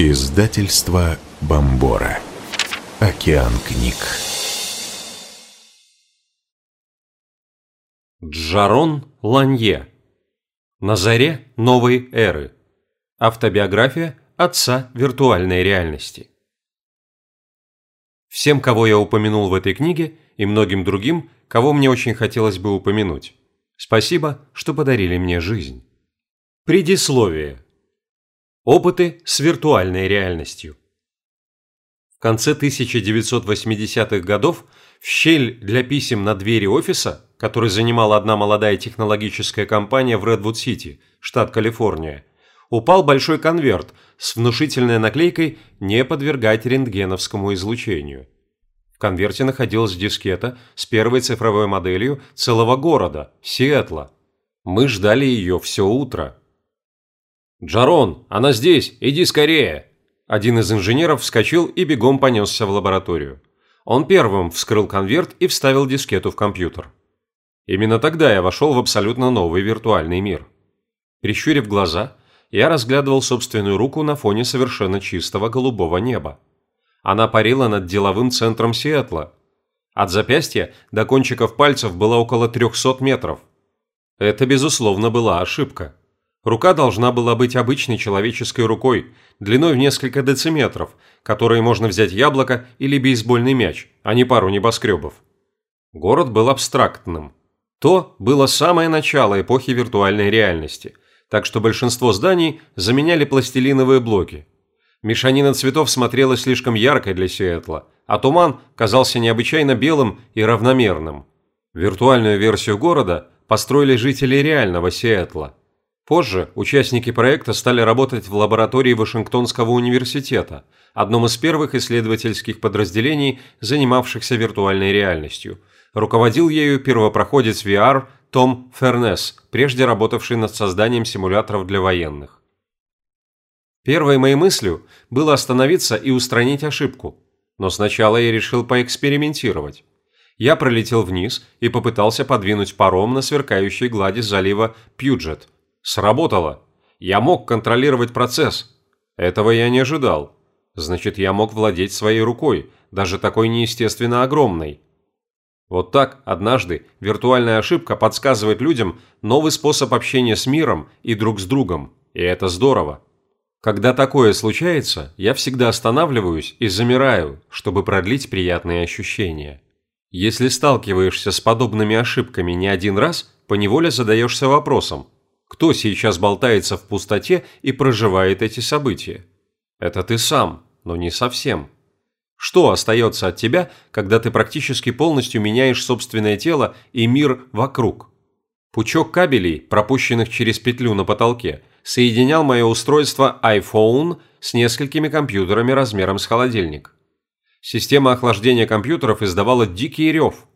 Издательство Бомбора. Океан книг. Джарон Ланье. На заре новой эры. Автобиография отца виртуальной реальности. Всем, кого я упомянул в этой книге, и многим другим, кого мне очень хотелось бы упомянуть. Спасибо, что подарили мне жизнь. Предисловие. Опыты с виртуальной реальностью. В конце 1980-х годов в щель для писем на двери офиса, который занимала одна молодая технологическая компания в Редвуд-Сити, штат Калифорния, упал большой конверт с внушительной наклейкой «Не подвергать рентгеновскому излучению». В конверте находилась дискета с первой цифровой моделью целого города – Сиэтла. Мы ждали ее все утро. «Джарон, она здесь! Иди скорее!» Один из инженеров вскочил и бегом понесся в лабораторию. Он первым вскрыл конверт и вставил дискету в компьютер. Именно тогда я вошел в абсолютно новый виртуальный мир. Прищурив глаза, я разглядывал собственную руку на фоне совершенно чистого голубого неба. Она парила над деловым центром Сиэтла. От запястья до кончиков пальцев было около 300 метров. Это, безусловно, была ошибка. Рука должна была быть обычной человеческой рукой, длиной в несколько дециметров, которой можно взять яблоко или бейсбольный мяч, а не пару небоскребов. Город был абстрактным. То было самое начало эпохи виртуальной реальности, так что большинство зданий заменяли пластилиновые блоки. Мешанина цветов смотрелась слишком яркой для Сиэтла, а туман казался необычайно белым и равномерным. Виртуальную версию города построили жители реального Сиэтла. Позже участники проекта стали работать в лаборатории Вашингтонского университета, одном из первых исследовательских подразделений, занимавшихся виртуальной реальностью. Руководил ею первопроходец VR Том Фернес, прежде работавший над созданием симуляторов для военных. Первой моей мыслью было остановиться и устранить ошибку, но сначала я решил поэкспериментировать. Я пролетел вниз и попытался подвинуть паром на сверкающей глади залива Пьюджет – Сработало. Я мог контролировать процесс. Этого я не ожидал. Значит, я мог владеть своей рукой, даже такой неестественно огромной. Вот так, однажды, виртуальная ошибка подсказывает людям новый способ общения с миром и друг с другом, и это здорово. Когда такое случается, я всегда останавливаюсь и замираю, чтобы продлить приятные ощущения. Если сталкиваешься с подобными ошибками не один раз, поневоле задаешься вопросом – кто сейчас болтается в пустоте и проживает эти события? Это ты сам, но не совсем. Что остается от тебя, когда ты практически полностью меняешь собственное тело и мир вокруг? Пучок кабелей, пропущенных через петлю на потолке, соединял мое устройство iPhone с несколькими компьютерами размером с холодильник. Система охлаждения компьютеров издавала дикий рев.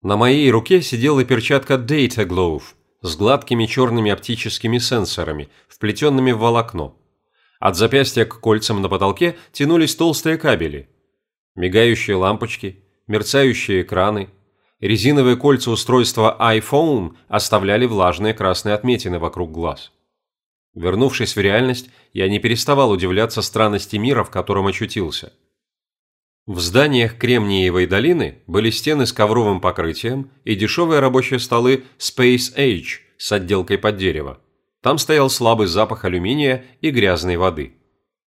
На моей руке сидела перчатка Data Glove – с гладкими черными оптическими сенсорами, вплетенными в волокно. От запястья к кольцам на потолке тянулись толстые кабели. Мигающие лампочки, мерцающие экраны, резиновые кольца устройства iPhone оставляли влажные красные отметины вокруг глаз. Вернувшись в реальность, я не переставал удивляться странности мира, в котором очутился – в зданиях Кремниевой долины были стены с ковровым покрытием и дешевые рабочие столы Space Age с отделкой под дерево. Там стоял слабый запах алюминия и грязной воды.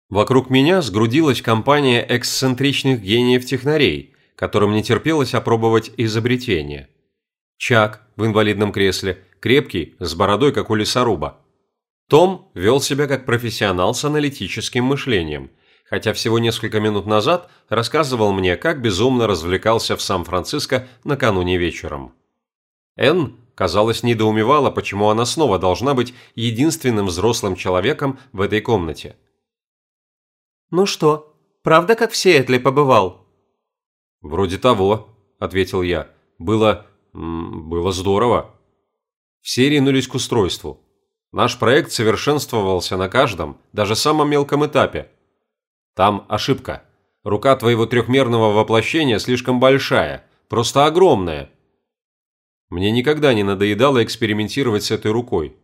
Вокруг меня сгрудилась компания эксцентричных гениев-технарей, которым не терпелось опробовать изобретение. Чак в инвалидном кресле, крепкий, с бородой, как у лесоруба. Том вел себя как профессионал с аналитическим мышлением – хотя всего несколько минут назад рассказывал мне, как безумно развлекался в Сан-Франциско накануне вечером. Энн, казалось, недоумевала, почему она снова должна быть единственным взрослым человеком в этой комнате. «Ну что, правда, как в Сиэтле побывал?» «Вроде того», – ответил я. «Было... было здорово». Все ринулись к устройству. Наш проект совершенствовался на каждом, даже самом мелком этапе – там ошибка. Рука твоего трехмерного воплощения слишком большая, просто огромная. Мне никогда не надоедало экспериментировать с этой рукой.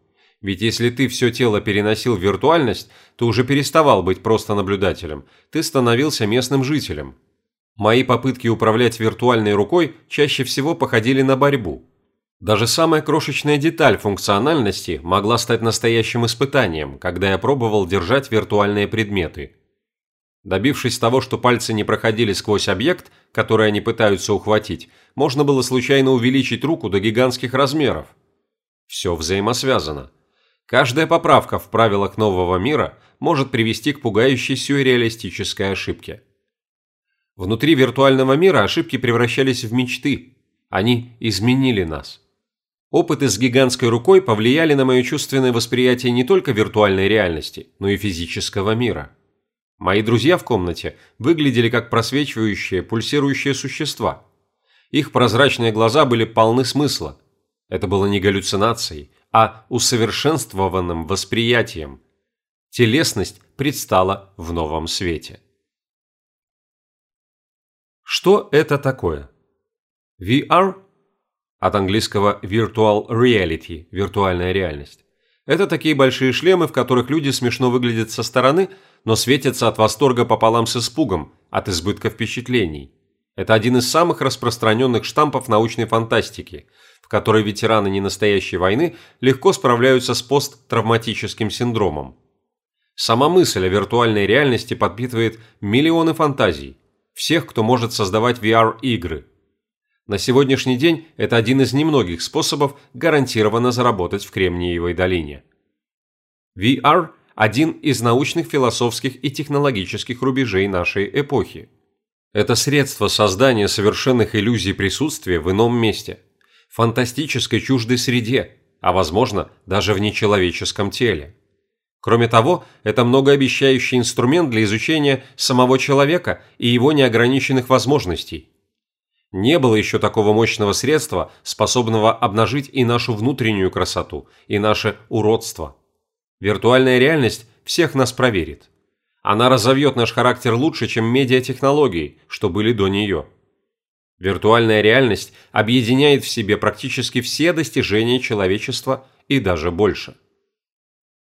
Ведь если ты все тело переносил в виртуальность, то уже переставал быть просто наблюдателем, ты становился местным жителем. Мои попытки управлять виртуальной рукой чаще всего походили на борьбу. Даже самая крошечная деталь функциональности могла стать настоящим испытанием, когда я пробовал держать виртуальные предметы. Добившись того, что пальцы не проходили сквозь объект, который они пытаются ухватить, можно было случайно увеличить руку до гигантских размеров. Все взаимосвязано. Каждая поправка в правилах нового мира может привести к пугающей сюрреалистической ошибке. Внутри виртуального мира ошибки превращались в мечты. Они изменили нас. Опыты с гигантской рукой повлияли на мое чувственное восприятие не только виртуальной реальности, но и физического мира. Мои друзья в комнате выглядели как просвечивающие, пульсирующие существа. Их прозрачные глаза были полны смысла. Это было не галлюцинацией, а усовершенствованным восприятием. Телесность предстала в новом свете. Что это такое? VR от английского Virtual Reality – виртуальная реальность. Это такие большие шлемы, в которых люди смешно выглядят со стороны, но светятся от восторга пополам с испугом, от избытка впечатлений. Это один из самых распространенных штампов научной фантастики, в которой ветераны ненастоящей войны легко справляются с посттравматическим синдромом. Сама мысль о виртуальной реальности подпитывает миллионы фантазий, всех, кто может создавать VR-игры. На сегодняшний день это один из немногих способов гарантированно заработать в Кремниевой долине. VR – один из научных, философских и технологических рубежей нашей эпохи. Это средство создания совершенных иллюзий присутствия в ином месте – фантастической чуждой среде, а возможно, даже в нечеловеческом теле. Кроме того, это многообещающий инструмент для изучения самого человека и его неограниченных возможностей. Не было еще такого мощного средства, способного обнажить и нашу внутреннюю красоту, и наше уродство. Виртуальная реальность всех нас проверит. Она разовьет наш характер лучше, чем медиатехнологии, что были до нее. Виртуальная реальность объединяет в себе практически все достижения человечества и даже больше.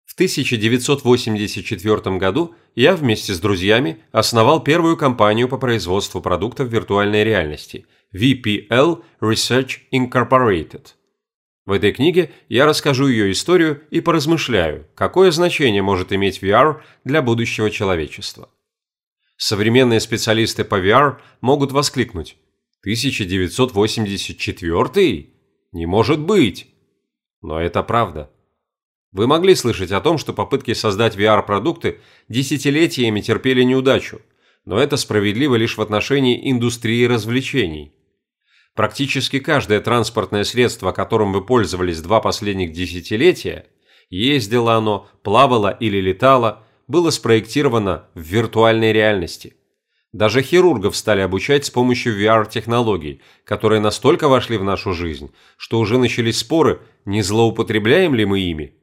В 1984 году я вместе с друзьями основал первую компанию по производству продуктов виртуальной реальности VPL Research Incorporated. В этой книге я расскажу ее историю и поразмышляю, какое значение может иметь VR для будущего человечества. Современные специалисты по VR могут воскликнуть 1984? Не может быть! Но это правда. Вы могли слышать о том, что попытки создать VR-продукты десятилетиями терпели неудачу, но это справедливо лишь в отношении индустрии развлечений. Практически каждое транспортное средство, которым вы пользовались два последних десятилетия, ездило оно, плавало или летало, было спроектировано в виртуальной реальности. Даже хирургов стали обучать с помощью VR-технологий, которые настолько вошли в нашу жизнь, что уже начались споры, не злоупотребляем ли мы ими.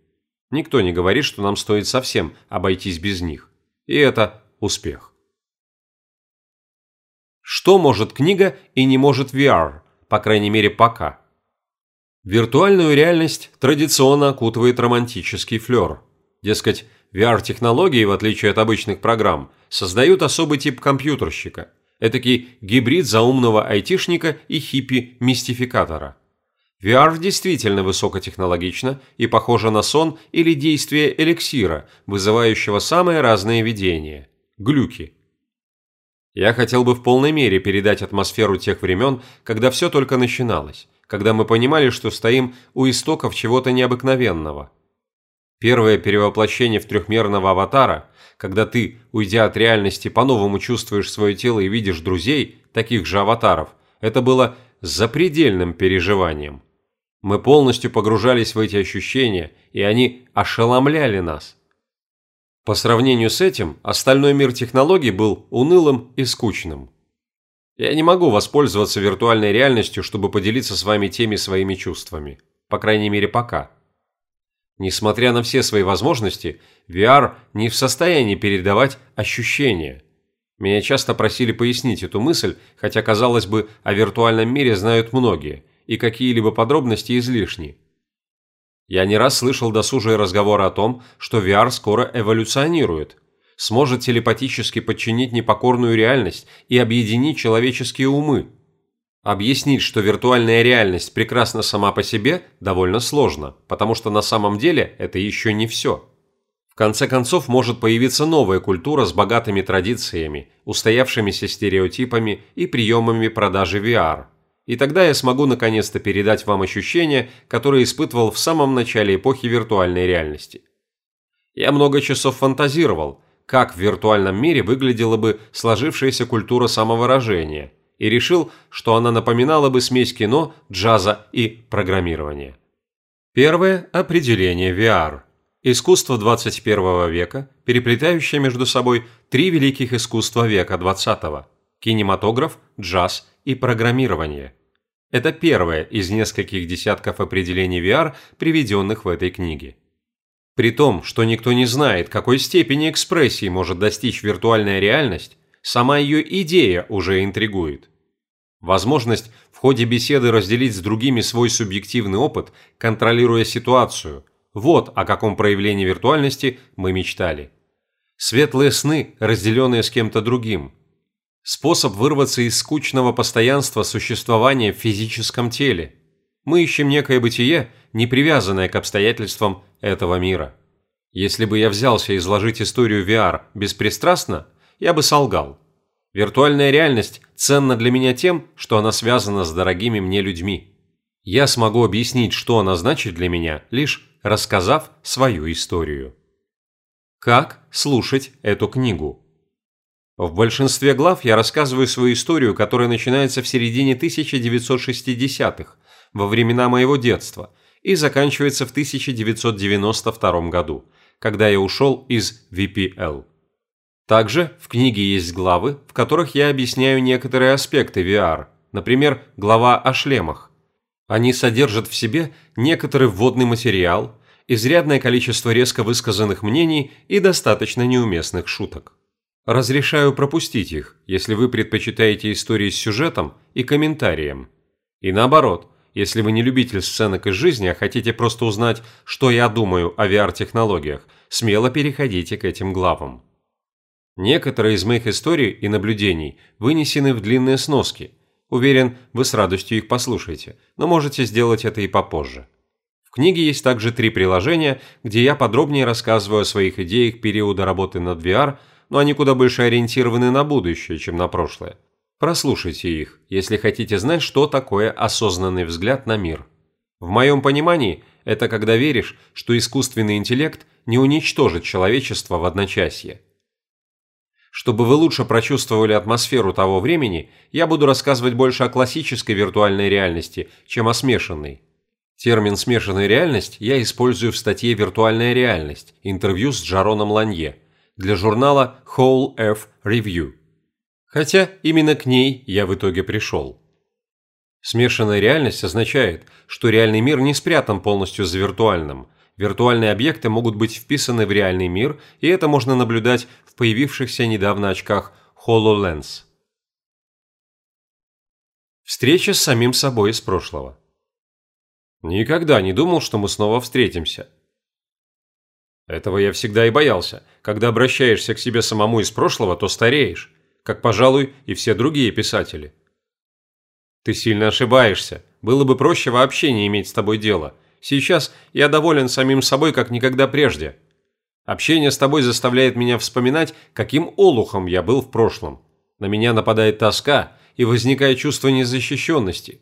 Никто не говорит, что нам стоит совсем обойтись без них. И это успех. Что может книга и не может VR, по крайней мере пока? Виртуальную реальность традиционно окутывает романтический флер. Дескать, VR-технологии, в отличие от обычных программ, создают особый тип компьютерщика, этакий гибрид заумного айтишника и хиппи-мистификатора. VR действительно высокотехнологично и похоже на сон или действие эликсира, вызывающего самые разные видения – глюки. Я хотел бы в полной мере передать атмосферу тех времен, когда все только начиналось, когда мы понимали, что стоим у истоков чего-то необыкновенного – Первое перевоплощение в трехмерного аватара, когда ты, уйдя от реальности, по-новому чувствуешь свое тело и видишь друзей, таких же аватаров, это было запредельным переживанием. Мы полностью погружались в эти ощущения, и они ошеломляли нас. По сравнению с этим, остальной мир технологий был унылым и скучным. Я не могу воспользоваться виртуальной реальностью, чтобы поделиться с вами теми своими чувствами. По крайней мере, пока. Несмотря на все свои возможности, VR не в состоянии передавать ощущения. Меня часто просили пояснить эту мысль, хотя, казалось бы, о виртуальном мире знают многие, и какие-либо подробности излишни. Я не раз слышал досужие разговоры о том, что VR скоро эволюционирует, сможет телепатически подчинить непокорную реальность и объединить человеческие умы. Объяснить, что виртуальная реальность прекрасна сама по себе, довольно сложно, потому что на самом деле это еще не все. В конце концов, может появиться новая культура с богатыми традициями, устоявшимися стереотипами и приемами продажи VR. И тогда я смогу наконец-то передать вам ощущения, которые испытывал в самом начале эпохи виртуальной реальности. Я много часов фантазировал, как в виртуальном мире выглядела бы сложившаяся культура самовыражения – и решил, что она напоминала бы смесь кино, джаза и программирования. Первое – определение VR. Искусство 21 века, переплетающее между собой три великих искусства века 20 – кинематограф, джаз и программирование. Это первое из нескольких десятков определений VR, приведенных в этой книге. При том, что никто не знает, какой степени экспрессии может достичь виртуальная реальность, Сама ее идея уже интригует. Возможность в ходе беседы разделить с другими свой субъективный опыт, контролируя ситуацию. Вот о каком проявлении виртуальности мы мечтали. Светлые сны, разделенные с кем-то другим. Способ вырваться из скучного постоянства существования в физическом теле. Мы ищем некое бытие, не привязанное к обстоятельствам этого мира. Если бы я взялся изложить историю VR беспристрастно, я бы солгал. Виртуальная реальность ценна для меня тем, что она связана с дорогими мне людьми. Я смогу объяснить, что она значит для меня, лишь рассказав свою историю. Как слушать эту книгу? В большинстве глав я рассказываю свою историю, которая начинается в середине 1960-х, во времена моего детства, и заканчивается в 1992 году, когда я ушел из VPL. Также в книге есть главы, в которых я объясняю некоторые аспекты VR, например, глава о шлемах. Они содержат в себе некоторый вводный материал, изрядное количество резко высказанных мнений и достаточно неуместных шуток. Разрешаю пропустить их, если вы предпочитаете истории с сюжетом и комментарием. И наоборот, если вы не любитель сценок из жизни, а хотите просто узнать, что я думаю о VR-технологиях, смело переходите к этим главам. Некоторые из моих историй и наблюдений вынесены в длинные сноски. Уверен, вы с радостью их послушаете, но можете сделать это и попозже. В книге есть также три приложения, где я подробнее рассказываю о своих идеях периода работы над VR, но они куда больше ориентированы на будущее, чем на прошлое. Прослушайте их, если хотите знать, что такое осознанный взгляд на мир. В моем понимании, это когда веришь, что искусственный интеллект не уничтожит человечество в одночасье. Чтобы вы лучше прочувствовали атмосферу того времени, я буду рассказывать больше о классической виртуальной реальности, чем о смешанной. Термин «смешанная реальность» я использую в статье «Виртуальная реальность» интервью с Джароном Ланье для журнала Whole Earth Review. Хотя именно к ней я в итоге пришел. Смешанная реальность означает, что реальный мир не спрятан полностью за виртуальным, виртуальные объекты могут быть вписаны в реальный мир, и это можно наблюдать в появившихся недавно очках HoloLens. Встреча с самим собой из прошлого. Никогда не думал, что мы снова встретимся. Этого я всегда и боялся. Когда обращаешься к себе самому из прошлого, то стареешь, как, пожалуй, и все другие писатели. Ты сильно ошибаешься. Было бы проще вообще не иметь с тобой дела – Сейчас я доволен самим собой, как никогда прежде. Общение с тобой заставляет меня вспоминать, каким олухом я был в прошлом. На меня нападает тоска и возникает чувство незащищенности.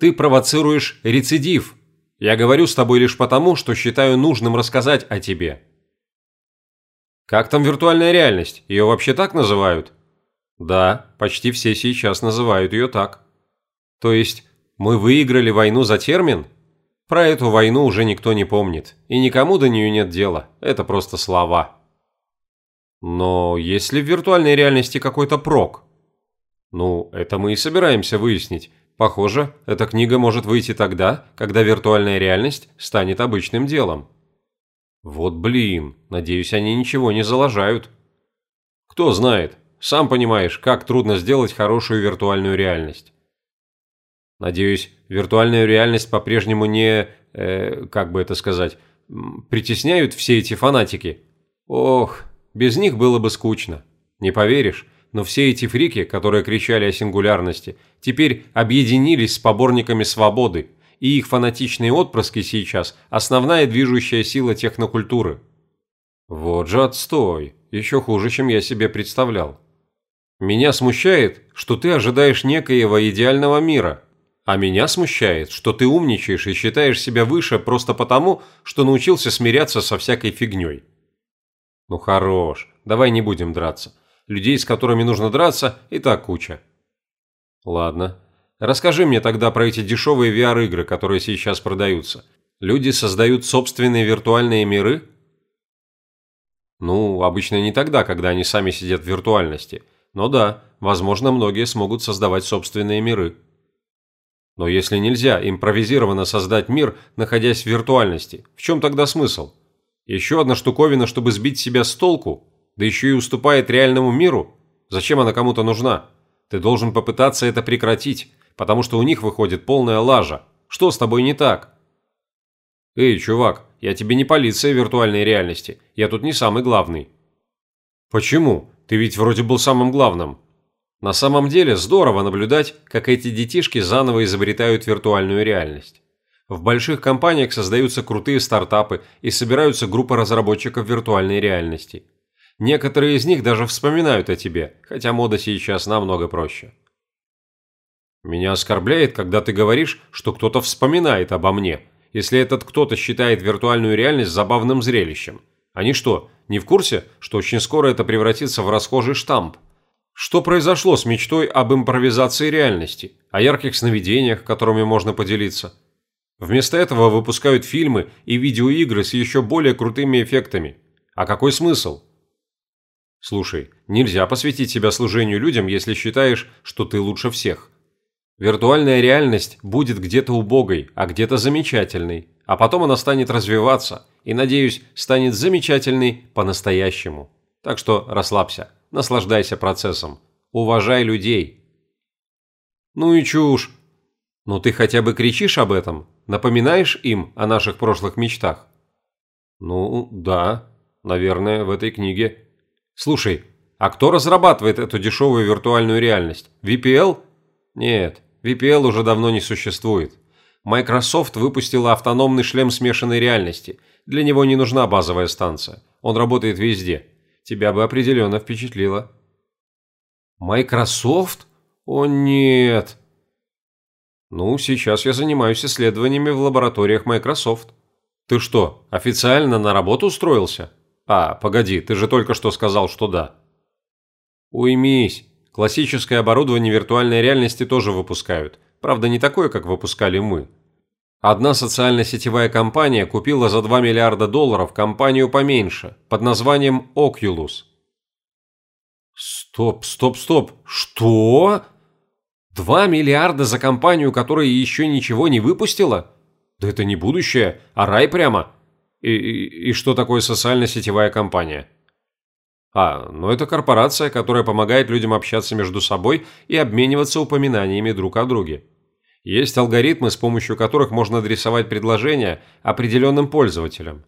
Ты провоцируешь рецидив. Я говорю с тобой лишь потому, что считаю нужным рассказать о тебе. Как там виртуальная реальность? Ее вообще так называют? Да, почти все сейчас называют ее так. То есть мы выиграли войну за термин? Про эту войну уже никто не помнит, и никому до нее нет дела, это просто слова. Но есть ли в виртуальной реальности какой-то прок? Ну, это мы и собираемся выяснить. Похоже, эта книга может выйти тогда, когда виртуальная реальность станет обычным делом. Вот блин, надеюсь, они ничего не залажают. Кто знает, сам понимаешь, как трудно сделать хорошую виртуальную реальность. Надеюсь, виртуальную реальность по-прежнему не, э, как бы это сказать, притесняют все эти фанатики. Ох, без них было бы скучно. Не поверишь, но все эти фрики, которые кричали о сингулярности, теперь объединились с поборниками свободы, и их фанатичные отпрыски сейчас – основная движущая сила технокультуры. Вот же отстой, еще хуже, чем я себе представлял. Меня смущает, что ты ожидаешь некоего идеального мира, а меня смущает, что ты умничаешь и считаешь себя выше просто потому, что научился смиряться со всякой фигней. Ну хорош, давай не будем драться. Людей, с которыми нужно драться, и так куча. Ладно. Расскажи мне тогда про эти дешевые VR-игры, которые сейчас продаются. Люди создают собственные виртуальные миры? Ну, обычно не тогда, когда они сами сидят в виртуальности. Но да, возможно, многие смогут создавать собственные миры. Но если нельзя импровизированно создать мир, находясь в виртуальности, в чем тогда смысл? Еще одна штуковина, чтобы сбить себя с толку? Да еще и уступает реальному миру, зачем она кому-то нужна? Ты должен попытаться это прекратить, потому что у них выходит полная лажа. Что с тобой не так? Эй, чувак, я тебе не полиция виртуальной реальности, я тут не самый главный. Почему? Ты ведь вроде был самым главным. На самом деле здорово наблюдать, как эти детишки заново изобретают виртуальную реальность. В больших компаниях создаются крутые стартапы и собираются группы разработчиков виртуальной реальности. Некоторые из них даже вспоминают о тебе, хотя мода сейчас намного проще. Меня оскорбляет, когда ты говоришь, что кто-то вспоминает обо мне, если этот кто-то считает виртуальную реальность забавным зрелищем. Они что, не в курсе, что очень скоро это превратится в расхожий штамп? Что произошло с мечтой об импровизации реальности, о ярких сновидениях, которыми можно поделиться? Вместо этого выпускают фильмы и видеоигры с еще более крутыми эффектами. А какой смысл? Слушай, нельзя посвятить себя служению людям, если считаешь, что ты лучше всех. Виртуальная реальность будет где-то убогой, а где-то замечательной, а потом она станет развиваться и, надеюсь, станет замечательной по-настоящему. Так что расслабься, наслаждайся процессом, уважай людей. Ну и чушь. Ну ты хотя бы кричишь об этом, напоминаешь им о наших прошлых мечтах? Ну, да, наверное, в этой книге Слушай, а кто разрабатывает эту дешевую виртуальную реальность? VPL? Нет, VPL уже давно не существует. Microsoft выпустила автономный шлем смешанной реальности. Для него не нужна базовая станция. Он работает везде. Тебя бы определенно впечатлило. Microsoft? О нет. Ну, сейчас я занимаюсь исследованиями в лабораториях Microsoft. Ты что, официально на работу устроился? А, погоди, ты же только что сказал, что да. Уймись. Классическое оборудование виртуальной реальности тоже выпускают. Правда, не такое, как выпускали мы. Одна социально-сетевая компания купила за 2 миллиарда долларов компанию поменьше, под названием Oculus. Стоп, стоп, стоп. Что? 2 миллиарда за компанию, которая еще ничего не выпустила? Да это не будущее, а рай прямо. И, и, что такое социально-сетевая компания? А, ну это корпорация, которая помогает людям общаться между собой и обмениваться упоминаниями друг о друге. Есть алгоритмы, с помощью которых можно адресовать предложения определенным пользователям.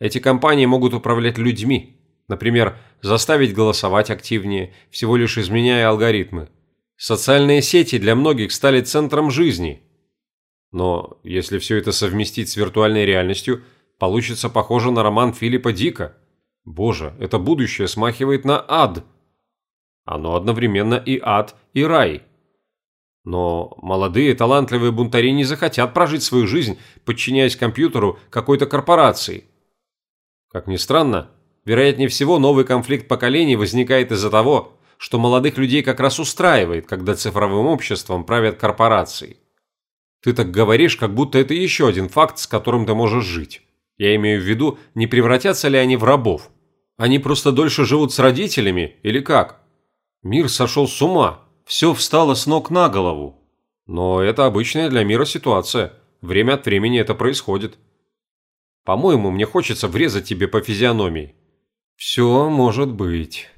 Эти компании могут управлять людьми, например, заставить голосовать активнее, всего лишь изменяя алгоритмы. Социальные сети для многих стали центром жизни. Но если все это совместить с виртуальной реальностью – Получится похоже на роман Филиппа Дика. Боже, это будущее смахивает на ад. Оно одновременно и ад, и рай. Но молодые талантливые бунтари не захотят прожить свою жизнь, подчиняясь компьютеру какой-то корпорации. Как ни странно, вероятнее всего новый конфликт поколений возникает из-за того, что молодых людей как раз устраивает, когда цифровым обществом правят корпорации. Ты так говоришь, как будто это еще один факт, с которым ты можешь жить. Я имею в виду, не превратятся ли они в рабов? Они просто дольше живут с родителями или как? Мир сошел с ума, все встало с ног на голову. Но это обычная для мира ситуация. Время от времени это происходит. По-моему, мне хочется врезать тебе по физиономии. Все может быть.